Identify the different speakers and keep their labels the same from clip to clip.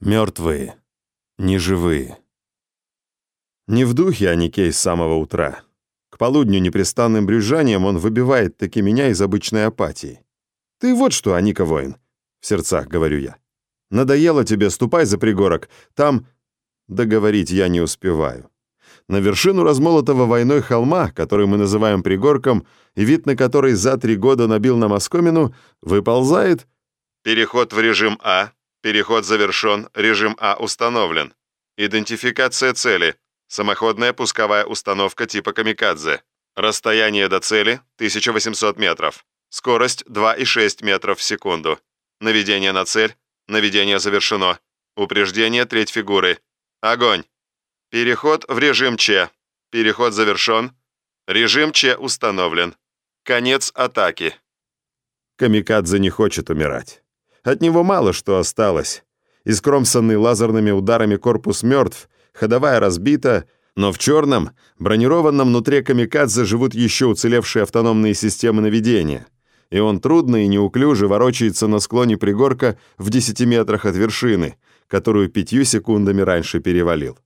Speaker 1: Мертвые, неживые. Не в духе Аникей с самого утра. К полудню непрестанным брюзжанием он выбивает таки меня из обычной апатии. «Ты вот что, Аника воин!» — в сердцах говорю я. «Надоело тебе, ступай за пригорок. Там...» Договорить я не успеваю. На вершину размолотого войной холма, который мы называем пригорком, и вид на который за три года набил на Москомину, выползает... Переход в режим А Переход завершен, режим А установлен. Идентификация цели. Самоходная пусковая установка типа «Камикадзе». Расстояние до цели – 1800 метров. Скорость – 2,6 метров в секунду. Наведение на цель. Наведение завершено. Упреждение треть фигуры. Огонь. Переход в режим Ч. Переход завершен. Режим Ч установлен. Конец атаки. Камикадзе не хочет умирать. От него мало что осталось. Искромсанный лазерными ударами корпус мертв, ходовая разбита, но в черном, бронированном внутри камикадзе живут еще уцелевшие автономные системы наведения. И он трудно и неуклюже ворочается на склоне пригорка в 10 метрах от вершины, которую пятью секундами раньше перевалил.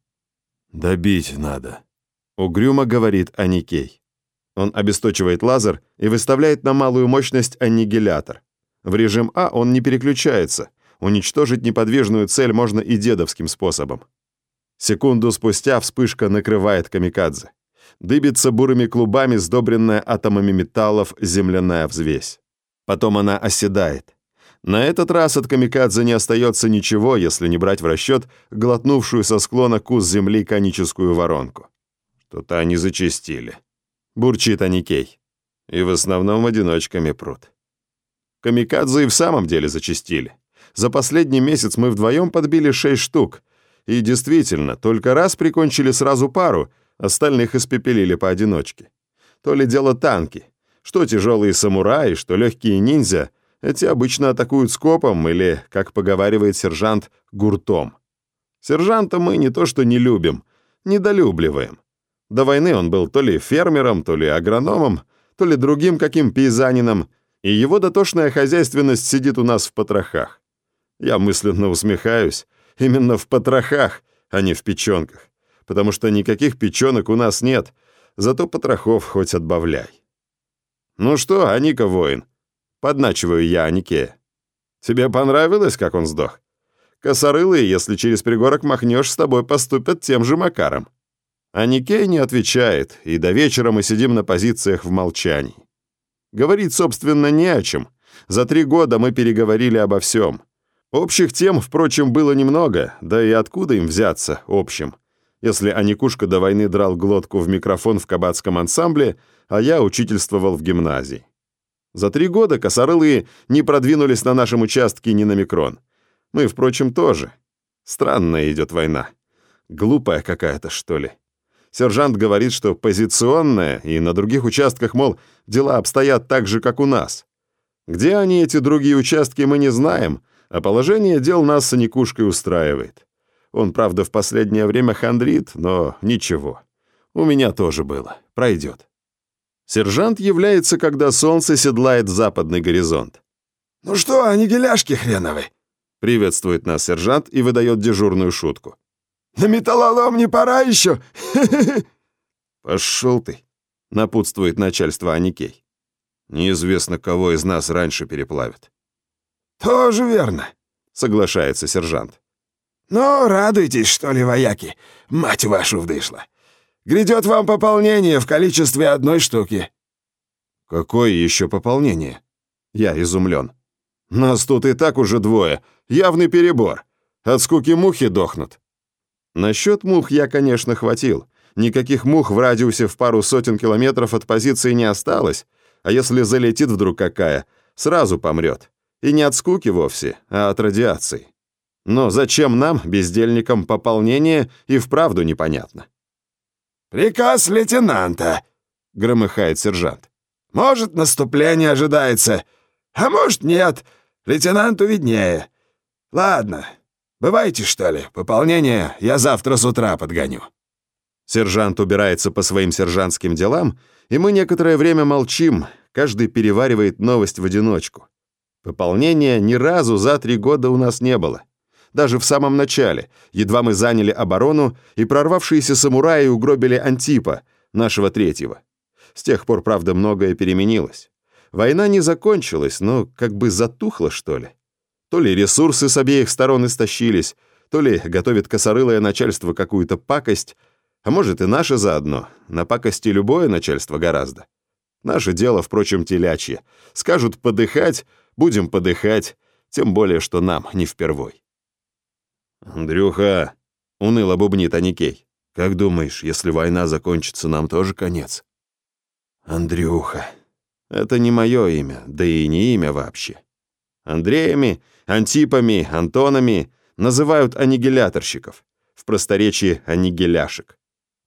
Speaker 2: «Добить надо», —
Speaker 1: угрюмо говорит Аникей. Он обесточивает лазер и выставляет на малую мощность аннигилятор. В режим А он не переключается. Уничтожить неподвижную цель можно и дедовским способом. Секунду спустя вспышка накрывает камикадзе. Дыбится бурыми клубами, сдобренная атомами металлов земляная взвесь. Потом она оседает. На этот раз от камикадзе не остается ничего, если не брать в расчет глотнувшую со склона кус земли коническую воронку. Что-то они зачистили. Бурчит Аникей. И в основном одиночками прут. Камикадзе и в самом деле зачастили. За последний месяц мы вдвоем подбили шесть штук. И действительно, только раз прикончили сразу пару, остальных испепелили поодиночке. То ли дело танки. Что тяжелые самураи, что легкие ниндзя, эти обычно атакуют скопом или, как поговаривает сержант, гуртом. Сержанта мы не то что не любим, недолюбливаем. До войны он был то ли фермером, то ли агрономом, то ли другим каким пейзанином, и его дотошная хозяйственность сидит у нас в потрохах. Я мысленно усмехаюсь. Именно в потрохах, а не в печенках. Потому что никаких печенок у нас нет, зато потрохов хоть отбавляй. «Ну что, Аника воин?» Подначиваю я Анике. «Тебе понравилось, как он сдох? Косорылые, если через пригорок махнешь, с тобой поступят тем же макаром». Аникей не отвечает, и до вечера мы сидим на позициях в молчании. Говорить, собственно, не о чем. За три года мы переговорили обо всем. Общих тем, впрочем, было немного, да и откуда им взяться общим? Если Аникушка до войны драл глотку в микрофон в кабацком ансамбле, а я учительствовал в гимназии. За три года косорылые не продвинулись на нашем участке ни на микрон. Мы, впрочем, тоже. Странная идет война. Глупая какая-то, что ли. Сержант говорит, что позиционная, и на других участках, мол, дела обстоят так же, как у нас. Где они, эти другие участки, мы не знаем, а положение дел нас с Никушкой устраивает. Он, правда, в последнее время хандрит, но ничего. У меня тоже было. Пройдет. Сержант является, когда солнце седлает западный горизонт.
Speaker 3: «Ну что, аннигиляшки хреновы?»
Speaker 1: Приветствует нас сержант и выдает дежурную шутку.
Speaker 3: На металлолом не пора еще!»
Speaker 1: «Пошел ты!» — напутствует начальство Аникей. «Неизвестно, кого из нас раньше переплавят».
Speaker 3: «Тоже верно», —
Speaker 1: соглашается сержант.
Speaker 3: «Ну, радуйтесь, что ли, вояки, мать вашу вдышла. Грядет вам пополнение в количестве одной штуки».
Speaker 1: «Какое еще пополнение?» Я изумлен. «Нас тут и так уже двое. Явный перебор. От скуки мухи дохнут». Насчет мух я, конечно, хватил. Никаких мух в радиусе в пару сотен километров от позиции не осталось, а если залетит вдруг какая, сразу помрет. И не от скуки вовсе, а от радиации. Но зачем нам, бездельникам, пополнение, и вправду непонятно.
Speaker 3: «Приказ лейтенанта», — громыхает сержант. «Может, наступление ожидается, а может, нет. Лейтенанту виднее. Ладно, Бывайте, что ли? Пополнение я завтра с утра подгоню».
Speaker 1: Сержант убирается по своим сержантским делам, и мы некоторое время молчим, каждый переваривает новость в одиночку. Пополнения ни разу за три года у нас не было. даже в самом начале, едва мы заняли оборону, и прорвавшиеся самураи угробили Антипа, нашего третьего. С тех пор, правда, многое переменилось. Война не закончилась, но как бы затухла, что ли. То ли ресурсы с обеих сторон истощились, то ли готовит косорылое начальство какую-то пакость, а может и наше заодно. На пакости любое начальство гораздо. Наше дело, впрочем, телячье. Скажут подыхать, будем подыхать, тем более, что нам не впервой.
Speaker 2: «Андрюха!» — уныло бубнит Аникей. «Как думаешь, если война закончится, нам тоже конец?»
Speaker 1: «Андрюха. Это не мое имя, да и не имя вообще. Андреями, Антипами, Антонами называют аннигиляторщиков, в просторечии аннигиляшек.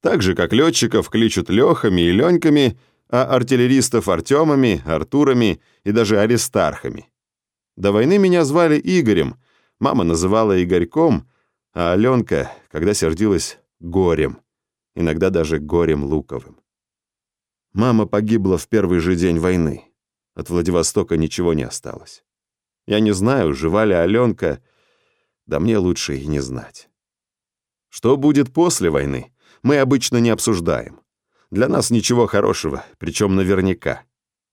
Speaker 1: Так же, как летчиков кличут Лехами и Леньками, а артиллеристов Артемами, Артурами и даже Аристархами. До войны меня звали Игорем, мама называла Игорьком, а Аленка, когда сердилась, Горем, иногда даже Горем Луковым. Мама погибла в первый же день войны. От Владивостока ничего не осталось. Я не знаю, жива ли Аленка, да мне лучше и не знать. Что будет после войны, мы обычно не обсуждаем. Для нас ничего хорошего, причем наверняка.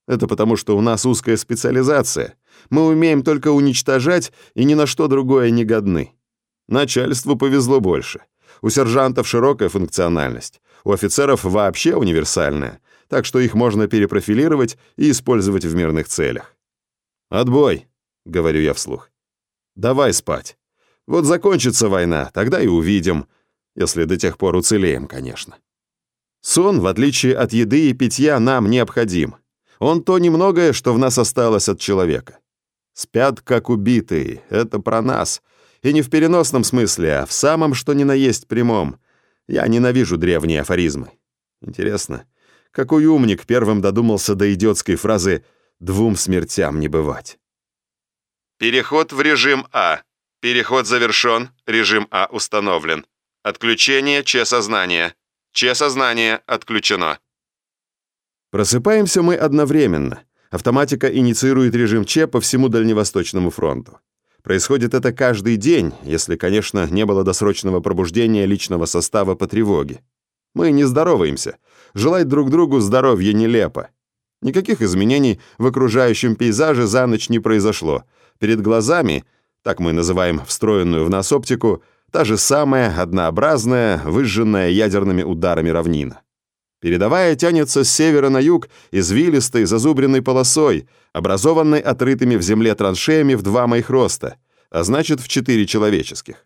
Speaker 1: Это потому, что у нас узкая специализация. Мы умеем только уничтожать и ни на что другое не годны. Начальству повезло больше. У сержантов широкая функциональность, у офицеров вообще универсальная, так что их можно перепрофилировать и использовать в мирных целях. «Отбой», — говорю я вслух. «Давай спать. Вот закончится война, тогда и увидим, если до тех пор уцелеем, конечно». Сон, в отличие от еды и питья, нам необходим. Он то немногое, что в нас осталось от человека. Спят, как убитые, это про нас. И не в переносном смысле, а в самом, что ни на есть прямом. Я ненавижу древние афоризмы. Интересно, какой умник первым додумался до идиотской фразы «двум смертям не бывать». Переход в режим А. Переход завершен, режим А установлен. Отключение Че-сознания. Че-сознание отключено. Просыпаемся мы одновременно. Автоматика инициирует режим Че по всему Дальневосточному фронту. Происходит это каждый день, если, конечно, не было досрочного пробуждения личного состава по тревоге. Мы не здороваемся. Желать друг другу здоровья нелепо. Никаких изменений в окружающем пейзаже за ночь не произошло. Перед глазами, так мы называем встроенную в нас оптику, та же самая однообразная, выжженная ядерными ударами равнина. Передовая тянется с севера на юг извилистой зазубренной полосой, образованной отрытыми в земле траншеями в два моих роста, а значит, в четыре человеческих.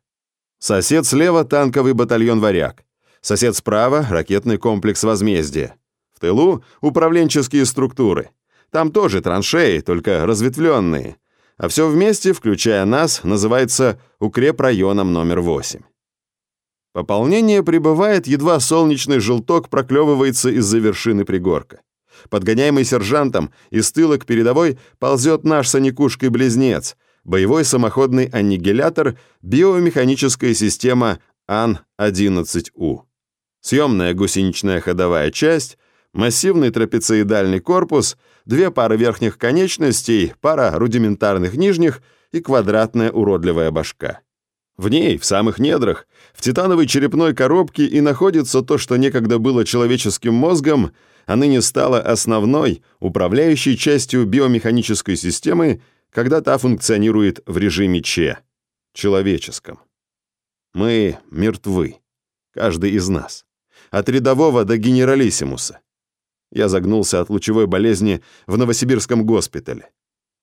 Speaker 1: Сосед слева — танковый батальон «Варяг». Сосед справа — ракетный комплекс «Возмездие». В тылу — управленческие структуры. Там тоже траншеи, только разветвленные. А все вместе, включая нас, называется укрепрайоном номер 8. Пополнение прибывает, едва солнечный желток проклевывается из-за вершины пригорка. Подгоняемый сержантом, из тыла к передовой ползет наш санекушкой-близнец, боевой самоходный аннигилятор, биомеханическая система АН-11У. Съемная гусеничная ходовая часть, массивный трапециидальный корпус, две пары верхних конечностей, пара рудиментарных нижних и квадратная уродливая башка. В ней, в самых недрах, в титановой черепной коробке и находится то, что некогда было человеческим мозгом, а ныне стало основной, управляющей частью биомеханической системы, когда та функционирует в режиме Че, человеческом. Мы мертвы, каждый из нас, от рядового до генералиссимуса. Я загнулся от лучевой болезни в Новосибирском госпитале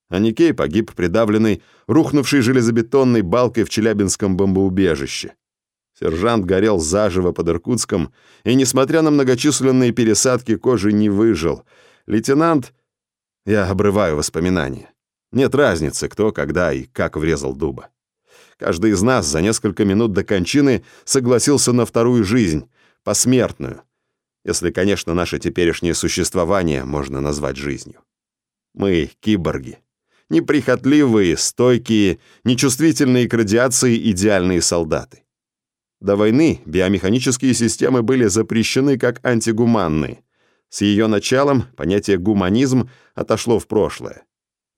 Speaker 1: а Никей погиб придавленный, рухнувшей железобетонной балкой в Челябинском бомбоубежище. Сержант горел заживо под Иркутском и, несмотря на многочисленные пересадки кожи, не выжил. Лейтенант... Я обрываю воспоминания. Нет разницы, кто, когда и как врезал дуба. Каждый из нас за несколько минут до кончины согласился на вторую жизнь, посмертную, если, конечно, наше теперешнее существование можно назвать жизнью. Мы киборги неприхотливые, стойкие, нечувствительные к радиации идеальные солдаты. До войны биомеханические системы были запрещены как антигуманные. С ее началом понятие «гуманизм» отошло в прошлое.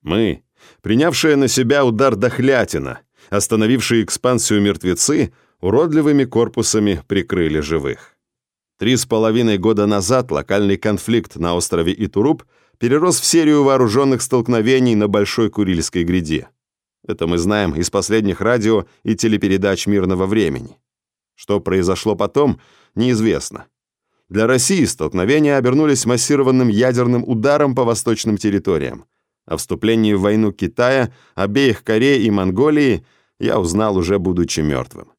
Speaker 1: Мы, принявшие на себя удар дохлятина, Остановившие экспансию мертвецы уродливыми корпусами прикрыли живых. Три с половиной года назад локальный конфликт на острове Итуруп перерос в серию вооруженных столкновений на Большой Курильской гряде. Это мы знаем из последних радио и телепередач мирного времени. Что произошло потом, неизвестно. Для России столкновения обернулись массированным ядерным ударом по восточным территориям. О вступлении в войну Китая, обеих Кореи и Монголии я узнал уже будучи мертвым.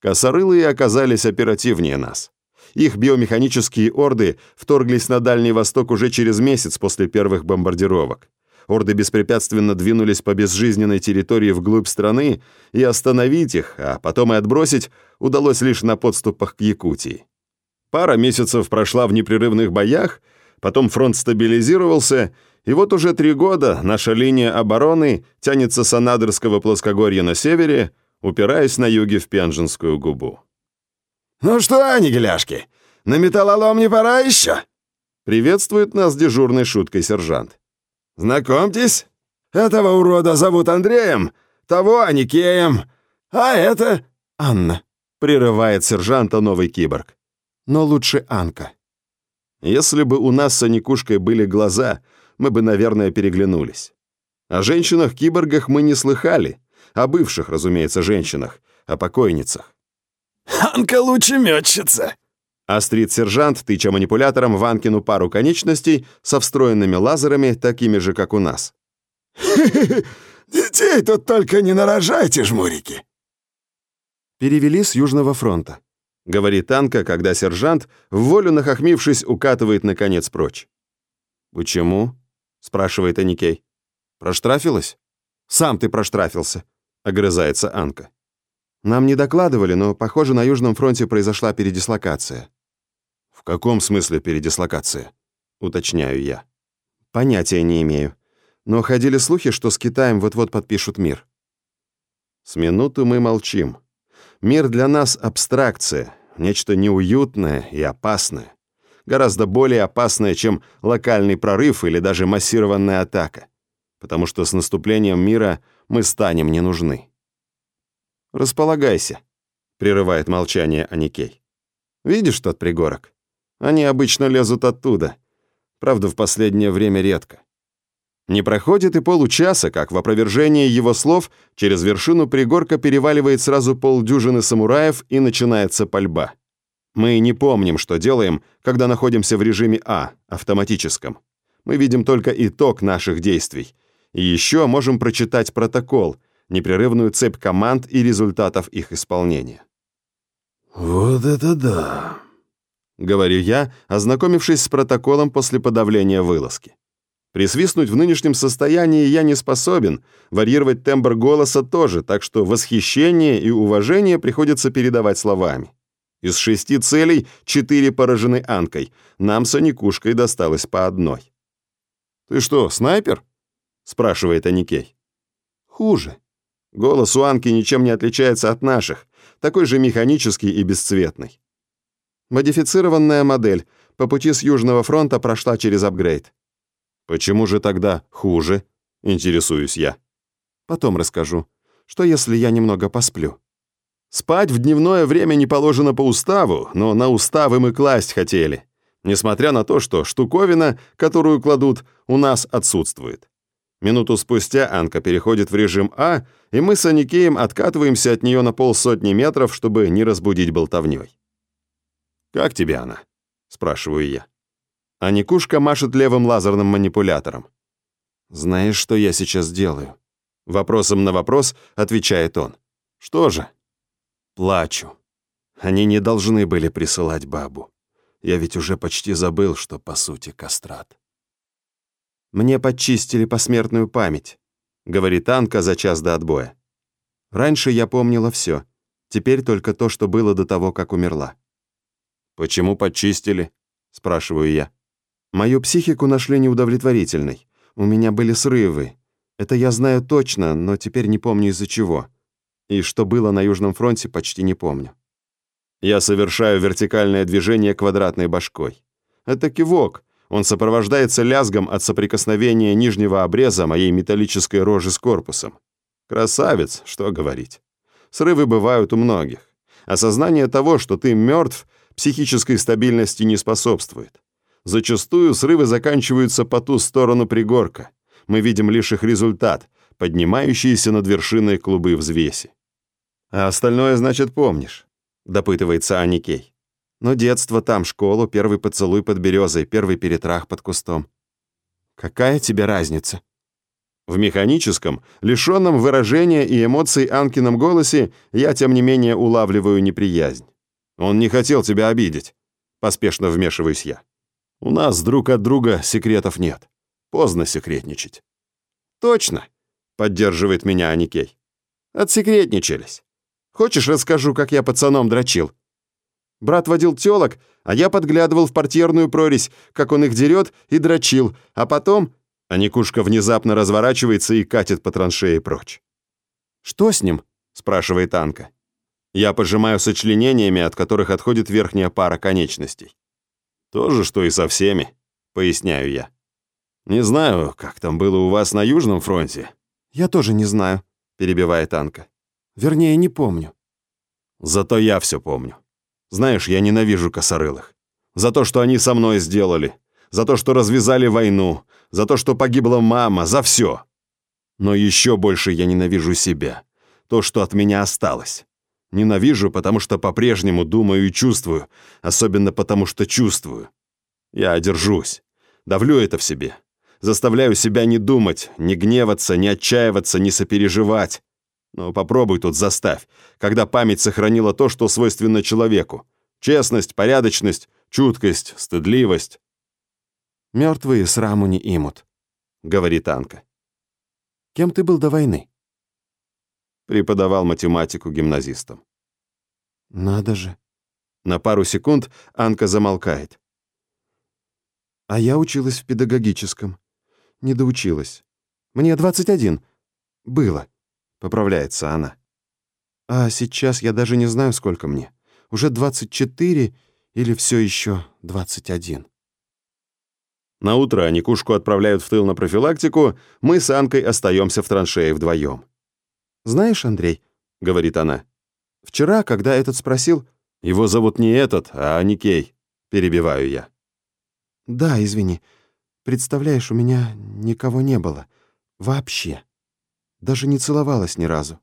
Speaker 1: Косорылые оказались оперативнее нас. Их биомеханические орды вторглись на Дальний Восток уже через месяц после первых бомбардировок. Орды беспрепятственно двинулись по безжизненной территории вглубь страны, и остановить их, а потом и отбросить, удалось лишь на подступах к Якутии. Пара месяцев прошла в непрерывных боях, потом фронт стабилизировался, и вот уже три года наша линия обороны тянется с Анадырского плоскогорья на севере, упираясь на юге в Пенжинскую губу.
Speaker 3: «Ну что, анигеляшки, на металлолом не пора еще?»
Speaker 1: Приветствует нас дежурной шуткой сержант.
Speaker 3: «Знакомьтесь, этого урода зовут Андреем, того Аникеем, а это
Speaker 1: Анна», прерывает сержанта новый киборг. Но лучше Анка. Если бы у нас с Аникушкой были глаза, мы бы, наверное, переглянулись. О женщинах-киборгах мы не слыхали, о бывших, разумеется, женщинах, о покойницах.
Speaker 3: «Анка лучеметчица!»
Speaker 1: Острит сержант, тыча манипулятором Ванкину пару конечностей со встроенными лазерами, такими же, как у нас.
Speaker 3: Детей тут только не нарожайте, жмурики!»
Speaker 1: «Перевели с Южного фронта», — говорит Анка, когда сержант, в волю нахохмившись, укатывает наконец прочь. «Почему?» — спрашивает Аникей. «Проштрафилась?» «Сам ты проштрафился», — огрызается Анка. «Нам не докладывали, но, похоже, на Южном фронте произошла передислокация». «В каком смысле передислокация?» — уточняю я. «Понятия не имею. Но ходили слухи, что с Китаем вот-вот подпишут мир». С минуту мы молчим. Мир для нас — абстракция, нечто неуютное и опасное. Гораздо более опасное, чем локальный прорыв или даже массированная атака. Потому что с наступлением мира мы станем не нужны. «Располагайся», — прерывает молчание Аникей. «Видишь тот пригорок? Они обычно лезут оттуда. Правда, в последнее время редко. Не проходит и получаса, как в опровержении его слов через вершину пригорка переваливает сразу полдюжины самураев и начинается пальба. Мы не помним, что делаем, когда находимся в режиме А, автоматическом. Мы видим только итог наших действий. И еще можем прочитать протокол, непрерывную цепь команд и результатов их исполнения.
Speaker 3: «Вот это да!»
Speaker 1: — говорю я, ознакомившись с протоколом после подавления вылазки. Присвистнуть в нынешнем состоянии я не способен, варьировать тембр голоса тоже, так что восхищение и уважение приходится передавать словами. Из шести целей четыре поражены Анкой, нам с Аникушкой досталось по одной. «Ты что, снайпер?» — спрашивает Аникей. «Хуже. Голос у Анки ничем не отличается от наших, такой же механический и бесцветный. Модифицированная модель по пути с Южного фронта прошла через апгрейд. Почему же тогда хуже? Интересуюсь я. Потом расскажу. Что если я немного посплю? Спать в дневное время не положено по уставу, но на уставы мы класть хотели. Несмотря на то, что штуковина, которую кладут, у нас отсутствует. Минуту спустя Анка переходит в режим А, и мы с Аникеем откатываемся от нее на полсотни метров, чтобы не разбудить болтовней. «Как тебе она?» — спрашиваю я. А Никушка машет левым лазерным манипулятором. «Знаешь, что я сейчас делаю?» Вопросом на вопрос отвечает он. «Что же?» «Плачу. Они не должны были присылать бабу. Я ведь уже почти забыл, что по сути кастрат». «Мне подчистили посмертную память», — говорит Анка за час до отбоя. «Раньше я помнила все. Теперь только то, что было до того, как умерла». «Почему подчистили?» — спрашиваю я. Мою психику нашли неудовлетворительной. У меня были срывы. Это я знаю точно, но теперь не помню из-за чего. И что было на Южном фронте, почти не помню. Я совершаю вертикальное движение квадратной башкой. Это кивок. Он сопровождается лязгом от соприкосновения нижнего обреза моей металлической рожи с корпусом. Красавец, что говорить. Срывы бывают у многих. Осознание того, что ты мертв, психической стабильности не способствует. Зачастую срывы заканчиваются по ту сторону пригорка. Мы видим лишь их результат, поднимающиеся над вершиной клубы взвеси. «А остальное, значит, помнишь?» — допытывается Аникей. «Но детство там, школу, первый поцелуй под березой, первый перетрах под кустом. Какая тебе разница?» В механическом, лишенном выражения и эмоций Анкином голосе я, тем не менее, улавливаю неприязнь. «Он не хотел тебя обидеть», — поспешно вмешиваюсь я. «У нас друг от друга секретов нет. Поздно секретничать». «Точно», — поддерживает меня Аникей. «Отсекретничались. Хочешь, расскажу, как я пацаном дрочил?» Брат водил тёлок, а я подглядывал в портьерную прорезь, как он их дерет, и дрочил, а потом а Никушка внезапно разворачивается и катит по траншее прочь. «Что с ним?» – спрашивает Анка. Я пожимаю сочленениями, от которых отходит верхняя пара конечностей. «То же, что и со всеми», – поясняю я. «Не знаю, как там было у вас на Южном фронте». «Я тоже не знаю», – перебивает Анка. «Вернее, не помню». «Зато я все помню. Знаешь, я ненавижу косорылых. За то, что они со мной сделали. За то, что развязали войну за то, что погибла мама, за все. Но еще больше я ненавижу себя, то, что от меня осталось. Ненавижу, потому что по-прежнему думаю и чувствую, особенно потому что чувствую. Я одержусь, давлю это в себе, заставляю себя не думать, не гневаться, не отчаиваться, не сопереживать. Но попробуй тут заставь, когда память сохранила то, что свойственно человеку. Честность, порядочность, чуткость, стыдливость. «Мертвые сраму не имут», — говорит Анка. «Кем ты был до войны?» Преподавал математику гимназистам. «Надо же». На пару секунд Анка замолкает. «А я училась в педагогическом. Не доучилась. Мне 21. Было», — поправляется она. «А сейчас я даже не знаю, сколько мне. Уже 24 или все еще 21». На утро Никушку отправляют в тыл на профилактику, мы с Анкой остаемся в траншее вдвоем. «Знаешь, Андрей», — говорит она, — «вчера, когда этот спросил...» «Его зовут не этот, а Никей», — перебиваю я. «Да, извини. Представляешь, у меня никого не было. Вообще. Даже не целовалась ни разу.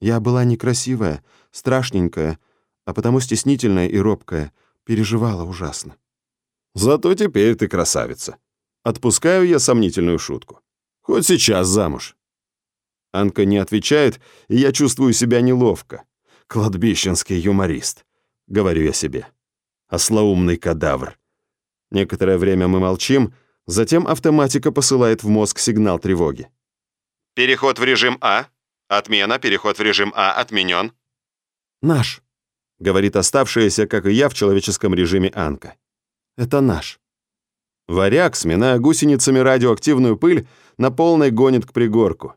Speaker 1: Я была некрасивая, страшненькая, а потому стеснительная и робкая, переживала ужасно. Зато теперь ты красавица. Отпускаю я сомнительную шутку. Хоть сейчас замуж. Анка не отвечает, и я чувствую себя неловко. Кладбищенский юморист, говорю я себе. Ослоумный кадавр. Некоторое время мы молчим, затем автоматика посылает в мозг сигнал тревоги. «Переход в режим А. Отмена. Переход в режим А отменен». «Наш», — говорит оставшаяся, как и я, в человеческом режиме Анка. Это наш. Варяг, сминая гусеницами радиоактивную пыль, на полной гонит к пригорку.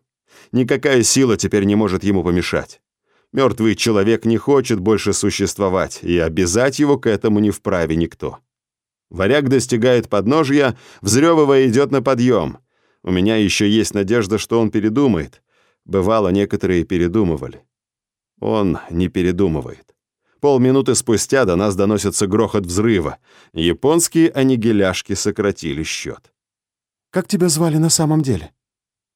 Speaker 1: Никакая сила теперь не может ему помешать. Мертвый человек не хочет больше существовать, и обязать его к этому не вправе никто. Варяг достигает подножья, взрёвывая идет на подъем. У меня еще есть надежда, что он передумает. Бывало, некоторые передумывали. Он не передумывает. Полминуты спустя до нас доносится грохот взрыва. Японские аннигиляшки сократили счет. «Как тебя звали на самом деле?»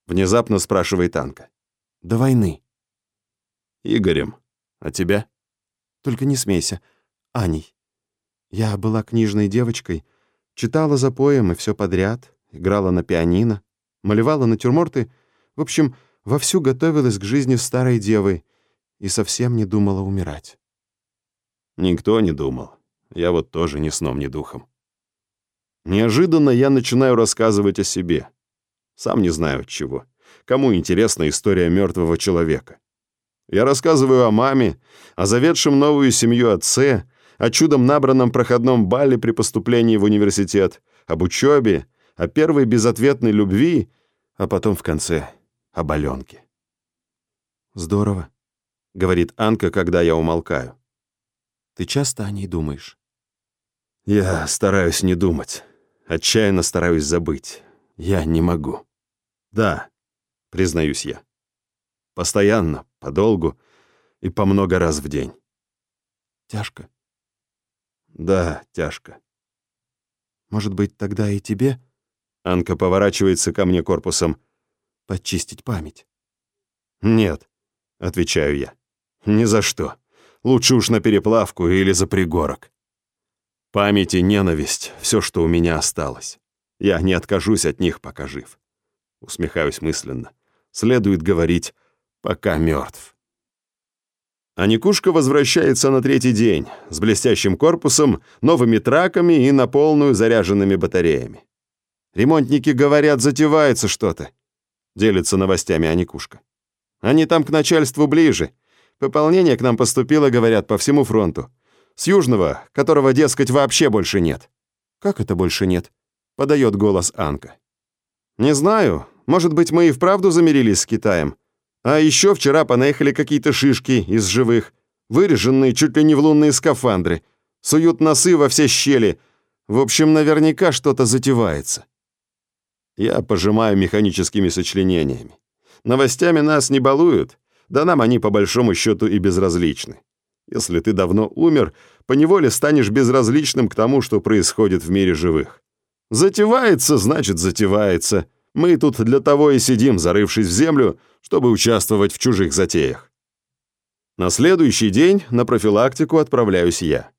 Speaker 1: Внезапно спрашивает Анка. «До войны». «Игорем. А тебя?» «Только не смейся. Аней. Я была книжной девочкой, читала за поем и все подряд, играла на пианино, малевала натюрморты, в общем, вовсю готовилась к жизни старой девой и совсем не думала умирать. Никто не думал. Я вот тоже ни сном, ни духом. Неожиданно я начинаю рассказывать о себе. Сам не знаю от чего. Кому интересна история мертвого человека? Я рассказываю о маме, о заведшем новую семью отце, о чудом набранном проходном бале при поступлении в университет, об учебе, о первой безответной любви, а потом в конце об Аленке. «Здорово», — говорит Анка, когда я умолкаю. Ты часто о ней думаешь?» «Я стараюсь не думать. Отчаянно стараюсь забыть. Я не могу». «Да», — признаюсь я. Постоянно, подолгу и по много раз в день.
Speaker 4: Тяжко.
Speaker 1: Да, тяжко.
Speaker 4: Может быть, тогда и тебе
Speaker 1: Анка поворачивается ко мне корпусом.
Speaker 4: почистить память?
Speaker 1: Нет, отвечаю я. Ни за что. Лучше уж на переплавку или за пригорок. Память и ненависть — все, что у меня осталось. Я не откажусь от них, пока жив. Усмехаюсь мысленно. Следует говорить, пока мертв. А Никушка возвращается на третий день с блестящим корпусом, новыми траками и на полную заряженными батареями. Ремонтники говорят, затевается что-то. Делится новостями Аникушка. Они там к начальству ближе. Пополнение к нам поступило, говорят, по всему фронту. С Южного, которого, дескать, вообще больше нет.
Speaker 4: Как это больше нет?
Speaker 1: Подает голос Анка. Не знаю, может быть, мы и вправду замирились с Китаем. А еще вчера понаехали какие-то шишки из живых, выреженные чуть ли не в лунные скафандры, суют носы во все щели. В общем, наверняка что-то затевается. Я пожимаю механическими сочленениями. Новостями нас не балуют, да нам они по большому счету и безразличны. Если ты давно умер, поневоле станешь безразличным к тому, что происходит в мире живых. Затевается, значит, затевается. Мы тут для того и сидим, зарывшись в землю, чтобы участвовать в чужих затеях. На следующий день на профилактику отправляюсь я.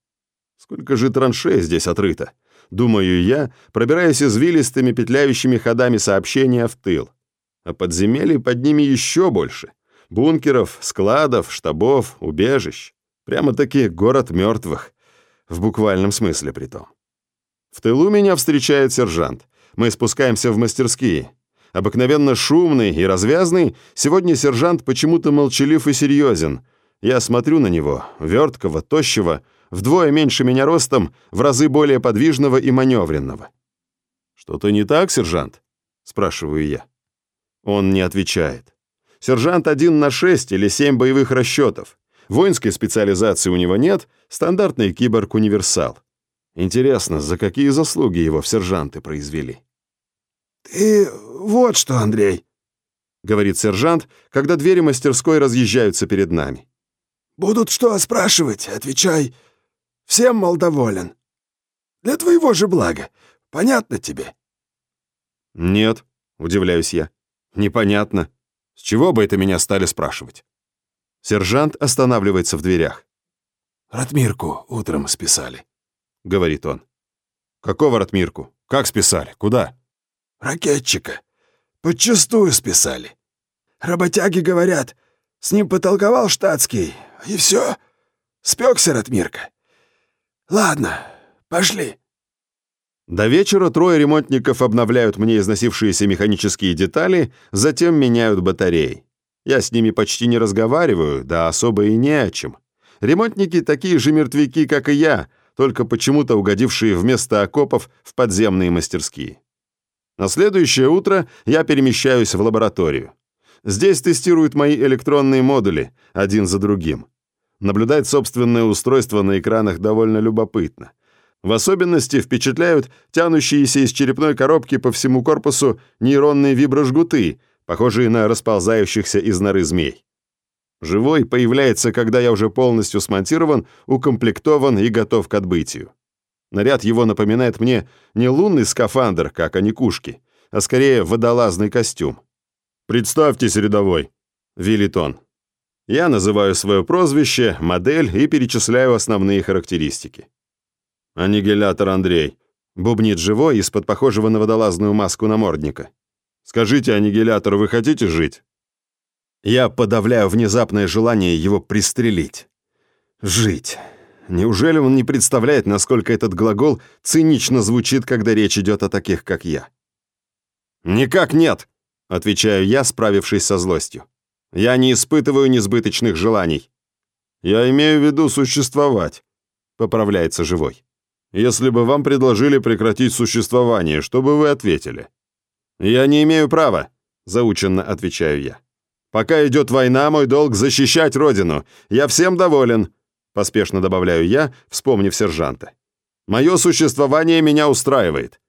Speaker 1: Сколько же траншей здесь отрыто? Думаю я, пробираясь извилистыми петляющими ходами сообщения в тыл. А подземелье под ними еще больше. Бункеров, складов, штабов, убежищ. Прямо-таки город мертвых. В буквальном смысле притом. В тылу меня встречает сержант. Мы спускаемся в мастерские. Обыкновенно шумный и развязный, сегодня сержант почему-то молчалив и серьезен. Я смотрю на него, верткого, тощего, вдвое меньше меня ростом, в разы более подвижного и маневренного. «Что-то не так, сержант?» — спрашиваю я. Он не отвечает. Сержант один на шесть или семь боевых расчетов. Воинской специализации у него нет, стандартный киборг-универсал. Интересно, за какие заслуги его в сержанты произвели?
Speaker 3: «Ты вот что, Андрей», —
Speaker 1: говорит сержант, когда двери мастерской разъезжаются перед нами.
Speaker 3: «Будут что спрашивать, отвечай. Всем, мол, доволен. Для твоего же блага. Понятно тебе?»
Speaker 1: «Нет», — удивляюсь я. «Непонятно. С чего бы это меня стали спрашивать?» Сержант останавливается в дверях.
Speaker 3: «Ратмирку утром списали», —
Speaker 1: говорит он. «Какого Ратмирку? Как списали? Куда?»
Speaker 3: «Ракетчика. Подчастую списали. Работяги говорят, с ним потолковал штатский, и все. Спекся Ратмирка. Ладно, пошли».
Speaker 1: До вечера трое ремонтников обновляют мне износившиеся механические детали, затем меняют батареи. Я с ними почти не разговариваю, да особо и не о чем. Ремонтники такие же мертвяки, как и я, только почему-то угодившие вместо окопов в подземные мастерские. На следующее утро я перемещаюсь в лабораторию. Здесь тестируют мои электронные модули, один за другим. Наблюдать собственное устройство на экранах довольно любопытно. В особенности впечатляют тянущиеся из черепной коробки по всему корпусу нейронные виброжгуты, похожие на расползающихся из норы змей. Живой появляется, когда я уже полностью смонтирован, укомплектован и готов к отбытию. Наряд его напоминает мне не лунный скафандр, как аникушки, а скорее водолазный костюм. «Представьтесь, рядовой», — велит он. Я называю свое прозвище, модель и перечисляю основные характеристики. «Аннигилятор Андрей», — бубнит живой из-под похожего на водолазную маску намордника. «Скажите, аннигилятор, вы хотите жить?» Я подавляю внезапное желание его пристрелить. Жить. Неужели он не представляет, насколько этот глагол цинично звучит, когда речь идет о таких, как я? «Никак нет», — отвечаю я, справившись со злостью. «Я не испытываю несбыточных желаний». «Я имею в виду существовать», — поправляется живой. «Если бы вам предложили прекратить существование, что бы вы ответили?» «Я не имею права», — заученно отвечаю я. Пока идет война, мой долг защищать родину. Я всем доволен», — поспешно добавляю я, вспомнив сержанта. «Мое существование меня устраивает».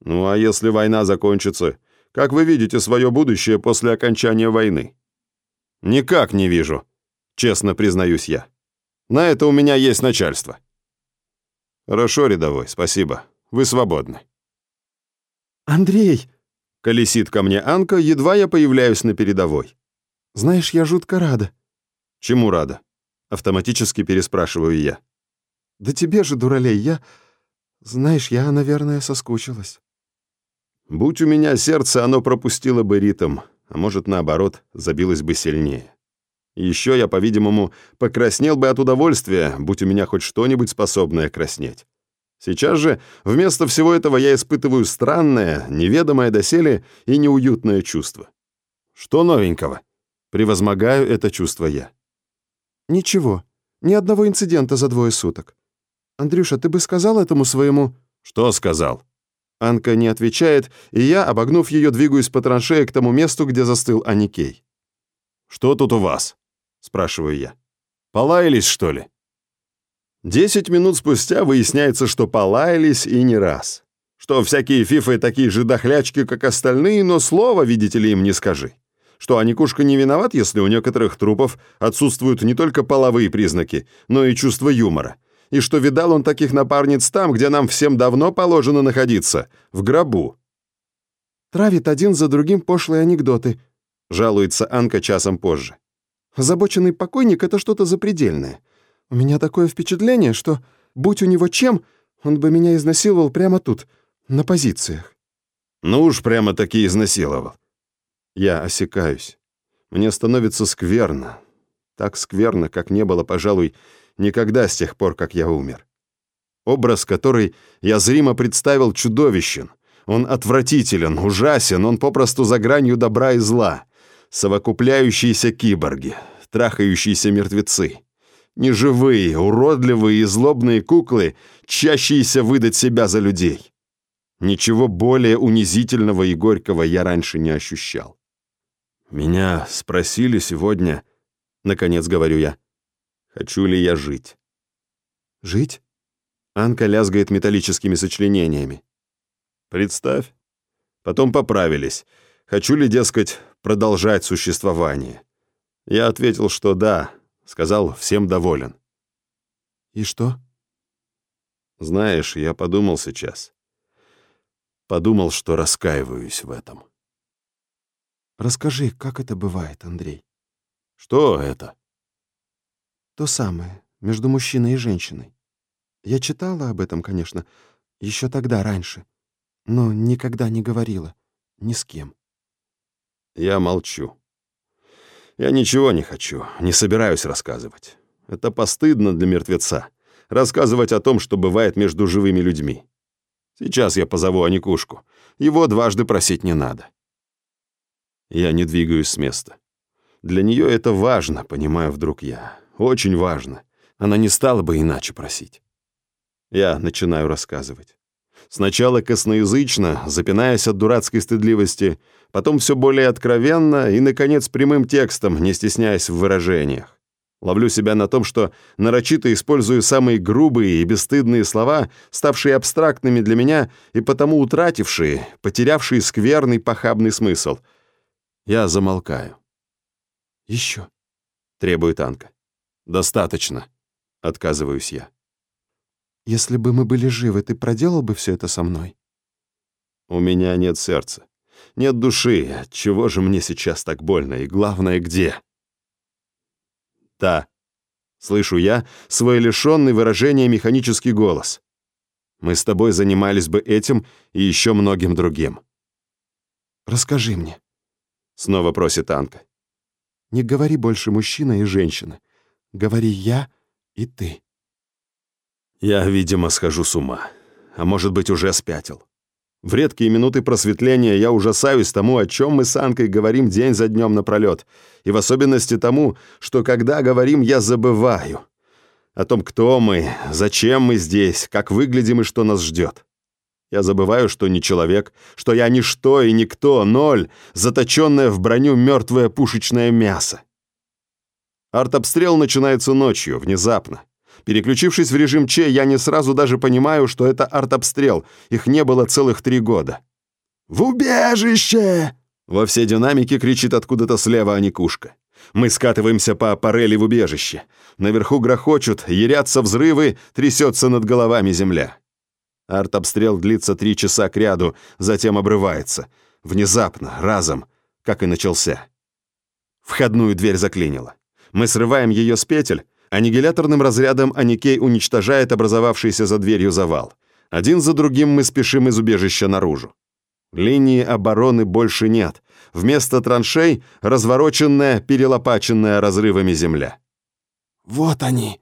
Speaker 1: «Ну а если война закончится, как вы видите свое будущее после окончания войны?» Никак не вижу, честно признаюсь я. На это у меня есть начальство. Хорошо, рядовой, спасибо. Вы свободны.
Speaker 4: Андрей,
Speaker 1: Колесит ко мне Анка, едва я появляюсь на передовой.
Speaker 4: знаешь, я жутко рада.
Speaker 1: Чему рада? Автоматически переспрашиваю я.
Speaker 4: Да тебе же, дуралей, я... Знаешь, я, наверное, соскучилась.
Speaker 1: Будь у меня сердце, оно пропустило бы ритм, а может, наоборот, забилось бы сильнее. Еще я, по-видимому, покраснел бы от удовольствия, будь у меня хоть что-нибудь способное краснеть. Сейчас же вместо всего этого я испытываю странное, неведомое доселе и неуютное чувство. Что новенького? Превозмогаю это чувство я.
Speaker 4: Ничего, ни одного инцидента за двое суток. Андрюша, ты бы сказал этому своему...
Speaker 1: Что сказал? Анка не отвечает, и я, обогнув ее, двигаюсь по траншее к тому месту, где застыл Аникей. «Что тут у вас?» — спрашиваю я. «Полаялись, что ли?» Десять минут спустя выясняется, что полаялись и не раз. Что всякие фифы такие же дохлячки, как остальные, но слова, видите ли, им не скажи. Что Аникушка не виноват, если у некоторых трупов отсутствуют не только половые признаки, но и чувство юмора. И что видал он таких напарниц там, где нам всем давно положено находиться, в гробу.
Speaker 4: Травит один за другим пошлые анекдоты,
Speaker 1: Жалуется Анка часом позже.
Speaker 4: Озабоченный покойник — это что-то запредельное. У меня такое впечатление, что, будь у него чем, он бы меня изнасиловал прямо тут, на позициях.
Speaker 1: Ну уж прямо-таки изнасиловал. Я осекаюсь. Мне становится скверно. Так скверно, как не было, пожалуй, никогда с тех пор, как я умер. Образ, который я зримо представил, чудовищен. Он отвратителен, ужасен, он попросту за гранью добра и зла. Совокупляющиеся киборги, трахающиеся мертвецы. Неживые, уродливые и злобные куклы, чащиеся выдать себя за людей. Ничего более унизительного и горького я раньше не ощущал. Меня спросили сегодня, наконец говорю я, хочу ли я жить.
Speaker 4: Жить?
Speaker 1: Анка лязгает металлическими сочленениями. Представь. Потом поправились. Хочу ли, дескать, продолжать существование? Я ответил, что да. Сказал, всем доволен.
Speaker 4: И что?
Speaker 1: Знаешь, я подумал сейчас. Подумал, что раскаиваюсь в этом.
Speaker 4: Расскажи, как это бывает, Андрей?
Speaker 1: Что это?
Speaker 4: То самое, между мужчиной и женщиной. Я читала об этом, конечно, еще тогда, раньше, но никогда не говорила, ни с кем.
Speaker 1: Я молчу. Я ничего не хочу, не собираюсь рассказывать. Это постыдно для мертвеца. Рассказывать о том, что бывает между живыми людьми. Сейчас я позову Аникушку. Его дважды просить не надо. Я не двигаюсь с места. Для нее это важно, понимаю вдруг я. Очень важно. Она не стала бы иначе просить. Я начинаю рассказывать. Сначала косноязычно, запинаясь от дурацкой стыдливости, потом все более откровенно и, наконец, прямым текстом, не стесняясь в выражениях. Ловлю себя на том, что нарочито использую самые грубые и бесстыдные слова, ставшие абстрактными для меня и потому утратившие, потерявшие скверный похабный смысл. Я замолкаю.
Speaker 4: Еще.
Speaker 1: требует Анка. «Достаточно», — отказываюсь я.
Speaker 4: Если бы мы были живы, ты проделал бы все это со мной?
Speaker 1: У меня нет сердца, нет души. Чего же мне сейчас так больно? И главное, где? Да, слышу я свой лишенный выражения механический голос. Мы с тобой занимались бы этим и еще многим другим.
Speaker 4: Расскажи мне.
Speaker 1: Снова просит Анка.
Speaker 4: Не говори больше мужчина и женщина. Говори я и ты.
Speaker 1: Я, видимо, схожу с ума. А может быть, уже спятил. В редкие минуты просветления я ужасаюсь тому, о чем мы с Анкой говорим день за днем напролет. И в особенности тому, что когда говорим, я забываю. О том, кто мы, зачем мы здесь, как выглядим и что нас ждет. Я забываю, что не человек, что я ничто и никто, ноль, заточенное в броню мертвое пушечное мясо. Артобстрел начинается ночью, внезапно. Переключившись в режим Че, я не сразу даже понимаю, что это артобстрел. Их не было целых три года.
Speaker 3: «В убежище!»
Speaker 1: Во все динамики кричит откуда-то слева Аникушка. Мы скатываемся по аппарели в убежище. Наверху грохочут, ярятся взрывы, трясется над головами земля. Артобстрел длится три часа кряду, затем обрывается. Внезапно, разом, как и начался. Входную дверь заклинило. Мы срываем ее с петель, аннигиляторным разрядом Аникей уничтожает образовавшийся за дверью завал. Один за другим мы спешим из убежища наружу. Линии обороны больше нет. Вместо траншей — развороченная, перелопаченная разрывами земля.
Speaker 4: «Вот они!»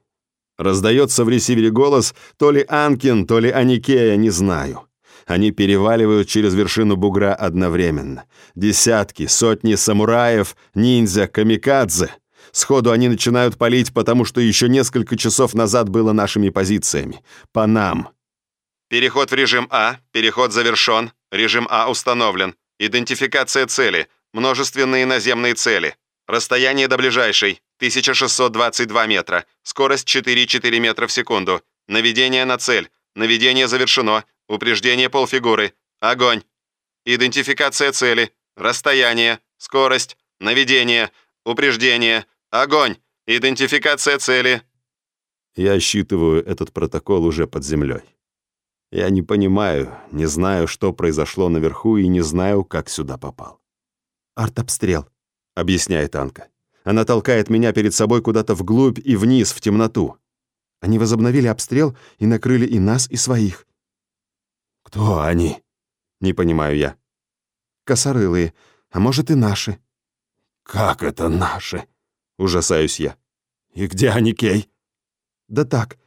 Speaker 1: Раздается в ресивере голос то ли Анкин, то ли Аникея, не знаю. Они переваливают через вершину бугра одновременно. Десятки, сотни самураев, ниндзя, камикадзе. Сходу они начинают палить, потому что еще несколько часов назад было нашими позициями. По нам. Переход в режим А. Переход завершен. Режим А установлен. Идентификация цели. Множественные наземные цели. Расстояние до ближайшей. 1622 метра. Скорость 4,4 метра в секунду. Наведение на цель. Наведение завершено. Упреждение полфигуры. Огонь. Идентификация цели. Расстояние. Скорость. Наведение. Упреждение. Огонь. Идентификация цели. Я считываю этот протокол уже под землей. Я не понимаю, не знаю, что произошло наверху и не знаю, как сюда попал.
Speaker 4: «Артобстрел», —
Speaker 1: объясняет Анка. Она толкает меня перед собой куда-то вглубь и вниз, в темноту.
Speaker 4: Они возобновили обстрел и накрыли и нас, и своих.
Speaker 1: «Кто они?» — не понимаю я.
Speaker 4: «Косорылые, а может и наши».
Speaker 1: «Как это наши?» — ужасаюсь я. «И где Аникей?»
Speaker 4: «Да так.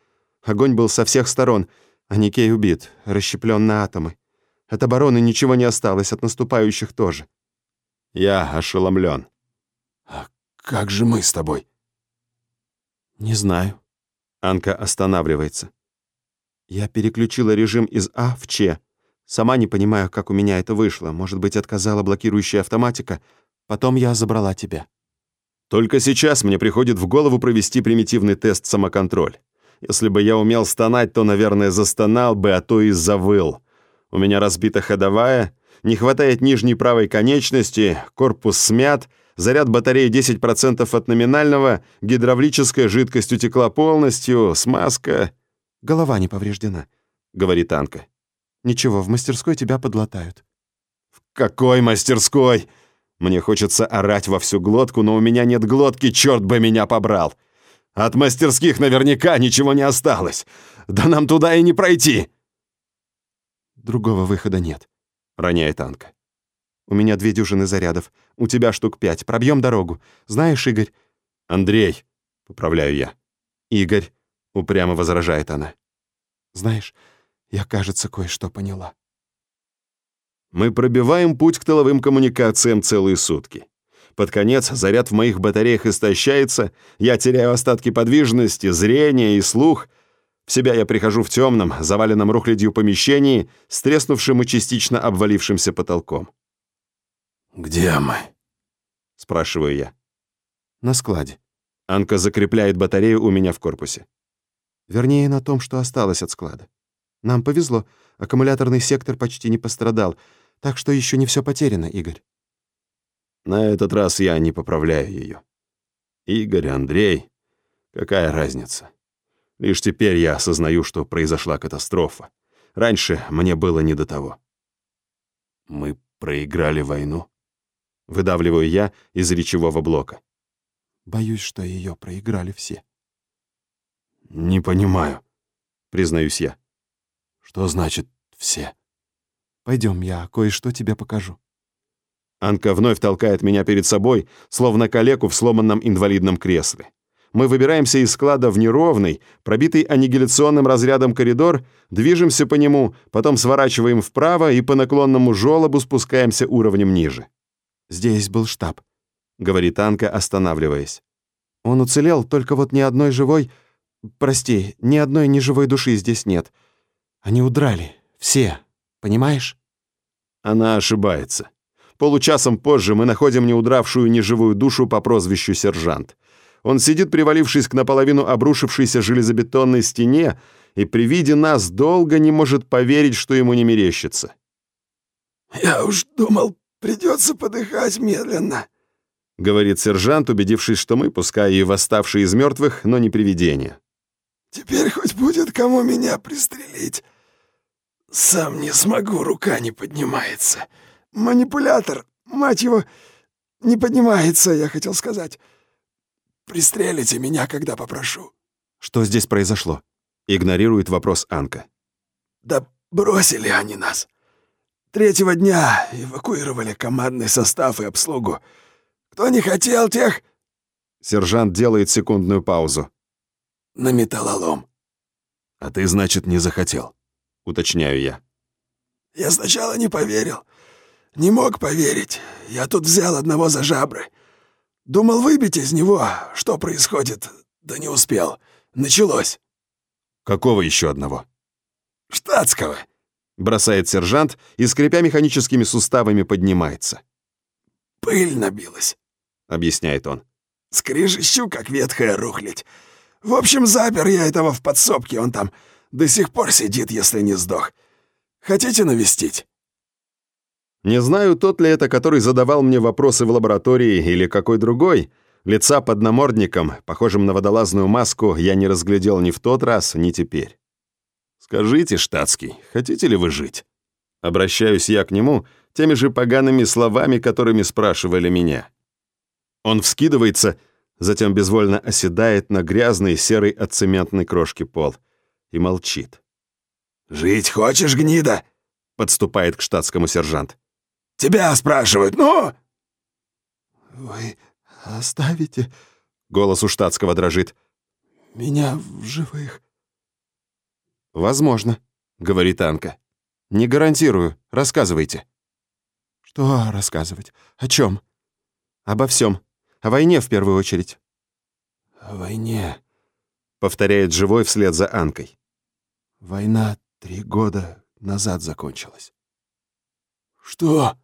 Speaker 4: Огонь был со всех сторон, а Никей убит, расщеплен на атомы. От обороны ничего не осталось, от наступающих тоже.
Speaker 1: Я ошеломлен.
Speaker 3: А как же мы с тобой?
Speaker 4: Не знаю.
Speaker 1: Анка останавливается.
Speaker 4: Я переключила режим из А в Ч. Сама не понимаю, как у меня это вышло. Может быть, отказала блокирующая автоматика. Потом я забрала тебя.
Speaker 1: Только сейчас мне приходит в голову провести примитивный тест самоконтроль. Если бы я умел стонать, то, наверное, застонал бы, а то и завыл. У меня разбита ходовая, не хватает нижней правой конечности, корпус смят, заряд батареи 10% от номинального, гидравлическая жидкость утекла полностью, смазка...
Speaker 4: «Голова не повреждена», — говорит Анка. «Ничего, в мастерской тебя подлатают».
Speaker 1: «В какой мастерской?» Мне хочется орать во всю глотку, но у меня нет глотки, черт бы меня побрал. От мастерских наверняка ничего не осталось. Да нам туда и не пройти!»
Speaker 4: «Другого выхода нет», — роняет Анка.
Speaker 1: «У меня две дюжины зарядов. У тебя штук пять. Пробьем дорогу. Знаешь, Игорь...» «Андрей», — поправляю я.
Speaker 4: «Игорь», —
Speaker 1: упрямо возражает она.
Speaker 4: «Знаешь, я, кажется, кое-что поняла».
Speaker 1: Мы пробиваем путь к тыловым коммуникациям целые сутки. Под конец заряд в моих батареях истощается, я теряю остатки подвижности, зрения и слух. В себя я прихожу в темном, заваленном рухлядью помещении, с треснувшим и частично обвалившимся потолком.
Speaker 3: «Где мы?»
Speaker 1: — спрашиваю я.
Speaker 4: «На складе».
Speaker 1: Анка закрепляет батарею у меня в корпусе.
Speaker 4: Вернее, на том, что осталось от склада. Нам повезло, аккумуляторный сектор почти не пострадал, так что еще не все потеряно, Игорь.
Speaker 1: На этот раз я не поправляю ее. Игорь, Андрей, какая разница? Лишь теперь я осознаю, что произошла катастрофа. Раньше мне было не до того. Мы проиграли войну. Выдавливаю я из речевого блока.
Speaker 4: Боюсь, что ее проиграли все.
Speaker 1: Не понимаю, признаюсь я.
Speaker 3: Что значит «все»?
Speaker 4: Пойдем, я кое-что тебе покажу.
Speaker 1: Анка вновь толкает меня перед собой, словно калеку в сломанном инвалидном кресле. Мы выбираемся из склада в неровный, пробитый аннигиляционным разрядом коридор, движемся по нему, потом сворачиваем вправо и по наклонному желобу спускаемся уровнем ниже.
Speaker 4: «Здесь был штаб», —
Speaker 1: говорит Анка, останавливаясь.
Speaker 4: «Он уцелел, только вот ни одной живой... Прости, ни одной неживой души здесь нет. Они удрали. Все. Понимаешь?»
Speaker 1: Она ошибается. Получасом позже мы находим неудравшую неживую душу по прозвищу Сержант. Он сидит, привалившись к наполовину обрушившейся железобетонной стене, и при виде нас долго не может поверить, что ему не мерещится.
Speaker 3: «Я уж думал, придется подыхать медленно», —
Speaker 1: говорит сержант, убедившись, что мы, пускай и восставшие из мертвых, но не привидения.
Speaker 3: «Теперь хоть будет кому меня пристрелить. Сам не смогу, рука не поднимается. Манипулятор, мать его, не поднимается, я хотел сказать. Пристрелите меня, когда попрошу».
Speaker 1: «Что здесь произошло?» — игнорирует вопрос Анка.
Speaker 3: «Да бросили они нас. Третьего дня эвакуировали командный состав и обслугу. Кто не хотел, тех...»
Speaker 1: Сержант делает секундную паузу.
Speaker 3: «На металлолом».
Speaker 1: «А ты, значит, не захотел?» — уточняю я.
Speaker 3: «Я сначала не поверил. Не мог поверить. Я тут взял одного за жабры. Думал выбить из него, что происходит, да не успел. Началось».
Speaker 1: «Какого еще одного?»
Speaker 3: «Штатского», —
Speaker 1: бросает сержант и, скрипя механическими суставами, поднимается.
Speaker 3: «Пыль набилась», —
Speaker 1: объясняет он.
Speaker 3: «Скрежещу, как ветхая рухлядь. В общем, запер я этого в подсобке, он там до сих пор сидит, если не сдох. Хотите навестить?»
Speaker 1: Не знаю, тот ли это, который задавал мне вопросы в лаборатории, или какой другой. Лица под намордником, похожим на водолазную маску, я не разглядел ни в тот раз, ни теперь. «Скажите, штатский, хотите ли вы жить?» Обращаюсь я к нему теми же погаными словами, которыми спрашивали меня. Он вскидывается, затем безвольно оседает на грязный серый от цементной крошки пол и молчит.
Speaker 3: «Жить хочешь, гнида?»
Speaker 1: — подступает к штатскому сержант.
Speaker 3: «Тебя спрашивают, ну?»
Speaker 4: «Вы оставите?»
Speaker 1: — голос у штатского дрожит.
Speaker 4: «Меня в живых?»
Speaker 1: «Возможно», — говорит Анка. «Не гарантирую. Рассказывайте».
Speaker 4: «Что рассказывать? О чем?»
Speaker 1: «Обо всем. О войне в первую очередь».
Speaker 4: «О войне», —
Speaker 1: повторяет живой вслед за Анкой.
Speaker 4: «Война три года назад закончилась».
Speaker 3: «Что?»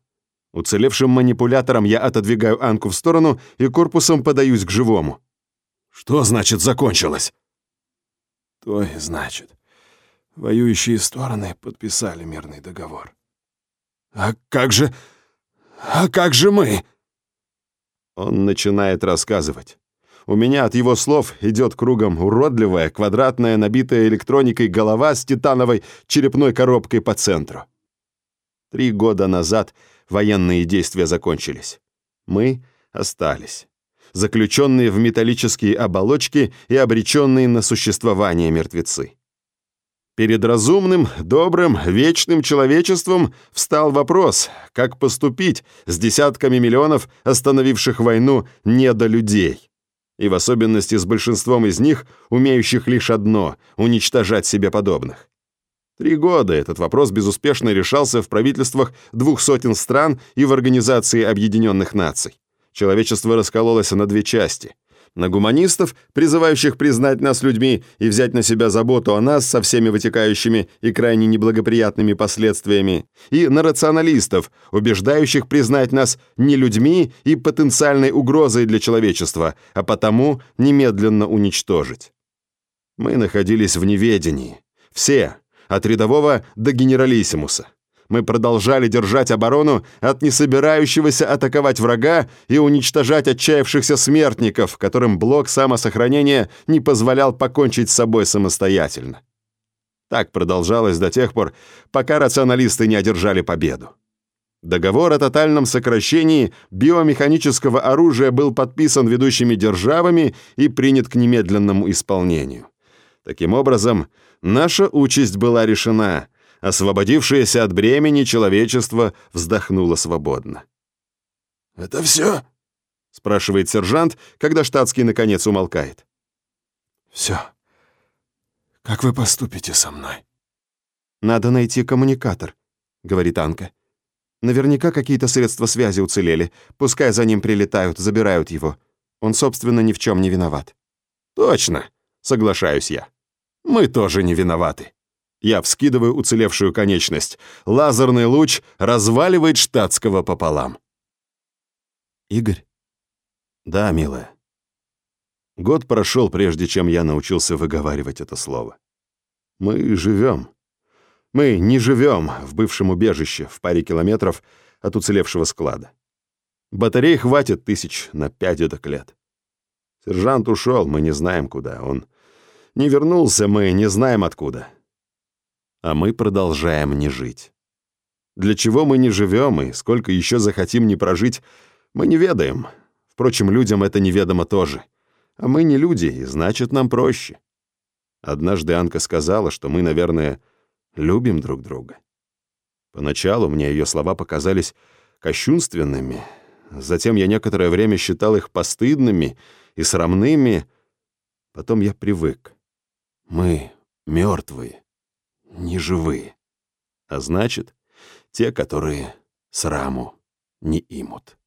Speaker 1: Уцелевшим манипулятором я отодвигаю Анку в сторону и корпусом подаюсь к живому. «Что значит закончилось?»
Speaker 4: «То и значит. Воюющие стороны подписали мирный договор».
Speaker 1: «А как же... а как же мы?» Он начинает рассказывать. У меня от его слов идет кругом уродливая, квадратная, набитая электроникой голова с титановой черепной коробкой по центру. Три года назад военные действия закончились. Мы остались. Заключенные в металлические оболочки и обреченные на существование мертвецы. Перед разумным, добрым, вечным человечеством встал вопрос, как поступить с десятками миллионов остановивших войну недолюдей. И в особенности с большинством из них, умеющих лишь одно — уничтожать себе подобных. Три года этот вопрос безуспешно решался в правительствах двух сотен стран и в Организации Объединенных Наций. Человечество раскололось на две части. На гуманистов, призывающих признать нас людьми и взять на себя заботу о нас со всеми вытекающими и крайне неблагоприятными последствиями, и на рационалистов, убеждающих признать нас не людьми и потенциальной угрозой для человечества, а потому немедленно уничтожить. Мы находились в неведении. Все, от рядового до генералиссимуса. Мы продолжали держать оборону от несобирающегося атаковать врага и уничтожать отчаявшихся смертников, которым блок самосохранения не позволял покончить с собой самостоятельно. Так продолжалось до тех пор, пока рационалисты не одержали победу. Договор о тотальном сокращении биомеханического оружия был подписан ведущими державами и принят к немедленному исполнению. Таким образом, наша участь была решена. Освободившееся от бремени человечество вздохнуло свободно.
Speaker 3: «Это все?»
Speaker 1: — спрашивает сержант, когда штатский наконец умолкает.
Speaker 4: «Все. Как вы поступите со мной?»
Speaker 1: «Надо найти коммуникатор», — говорит Анка. «Наверняка какие-то средства связи уцелели. Пускай за ним прилетают, забирают его. Он, собственно, ни в чем не виноват». «Точно», — соглашаюсь я. «Мы тоже не виноваты». Я вскидываю уцелевшую конечность. Лазерный луч разваливает штатского пополам.
Speaker 4: «Игорь?»
Speaker 1: «Да, милая». Год прошел, прежде чем я научился выговаривать это слово. Мы живем. Мы не живем в бывшем убежище в паре километров от уцелевшего склада. Батарей хватит тысяч на пять этак лет. Сержант ушел, мы не знаем куда. Он не вернулся, мы не знаем откуда. А мы продолжаем не жить. Для чего мы не живем и сколько еще захотим не прожить, мы не ведаем. Впрочем, людям это неведомо тоже. А мы не люди, и значит, нам проще. Однажды Анка сказала, что мы, наверное, любим друг друга. Поначалу мне ее слова показались кощунственными. Затем я некоторое время считал их постыдными и срамными. Потом я привык. Мы мертвые, не живые, А значит, те, которые сраму не имут.